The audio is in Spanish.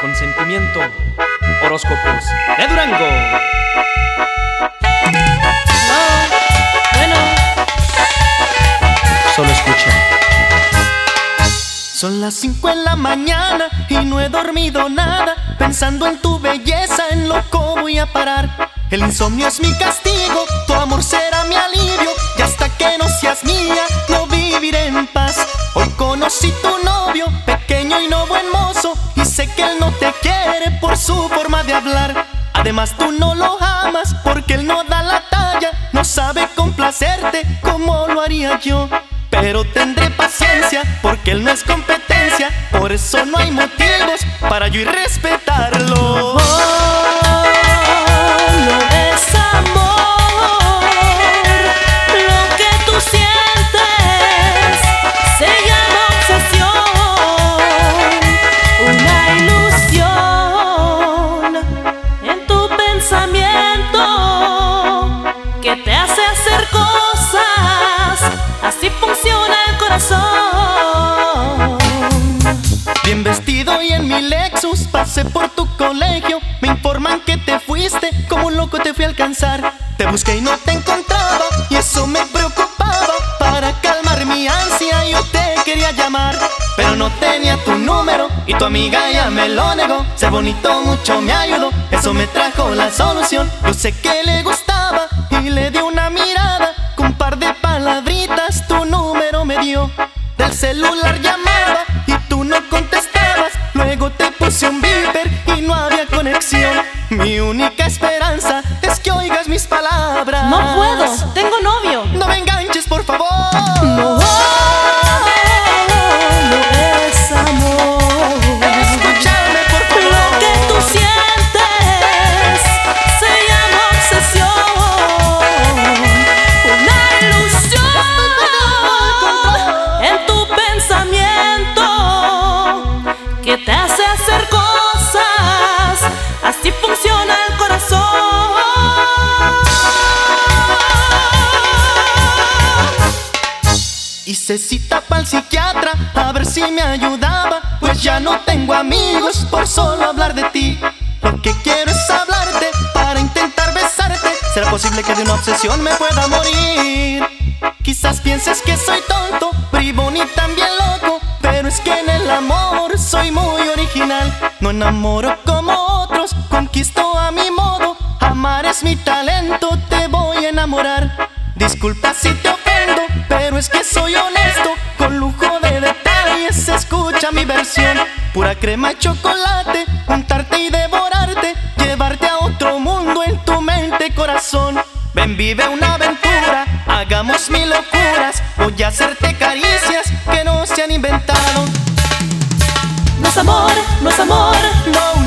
consentimiento. Horóscopos de Durango. bueno. Solo escucha. Son las 5 en la mañana y no he dormido nada. Pensando en tu belleza, en loco voy a parar. El insomnio es mi castigo, tu amor será mi alivio. Y hasta que no seas mía, no viviré en paz. Hoy conocí tu Y sé que él no te quiere por su forma de hablar. Además, tú no lo amas porque él no da la talla. No sabe complacerte como lo haría yo. Pero tendré paciencia porque él no es competencia. Por eso no hay motivos para yo irrespetarlo. Hace hacer cosas. Así funciona el corazón. Bien vestido y en mi Lexus pasé por tu colegio. Me informan que te fuiste, como un loco te fui a alcanzar. Te busqué y no te encontraba, y eso me preocupaba. Para calmar mi ansia, yo te quería llamar. Pero no tenía tu número y tu amiga ya me lo negó. Ser bonito mucho me ayudó, eso me trajo la solución. Yo sé que le gustaba y le di una Del celular llamaba y tú no contestabas. Luego te puse un beeper y no había conexión. Mi única esperanza es que oigas mis palabras. No puedo, tengo novio. No me enganches, por favor. Hice cita para el psiquiatra a ver si me ayudaba. Pues ya no tengo amigos por solo hablar de ti. Lo que quiero es hablarte para intentar besarte. ¿Será posible que de una obsesión me pueda morir? Quizás pienses que soy tonto, bribón y también loco. Pero es que en el amor soy muy original. No enamoro como otros, conquisto a mi modo. Amar es mi talento, te voy a enamorar. Disculpa si te ofendo, pero es que soy honesto. Con lujo de detalles, escucha mi versión. Pura crema y chocolate, untarte y devorarte. Llevarte a otro mundo en tu mente, corazón. Ven, vive una aventura, hagamos mil locuras. Voy a hacerte caricias que no se han inventado. No es amor, no es amor, no.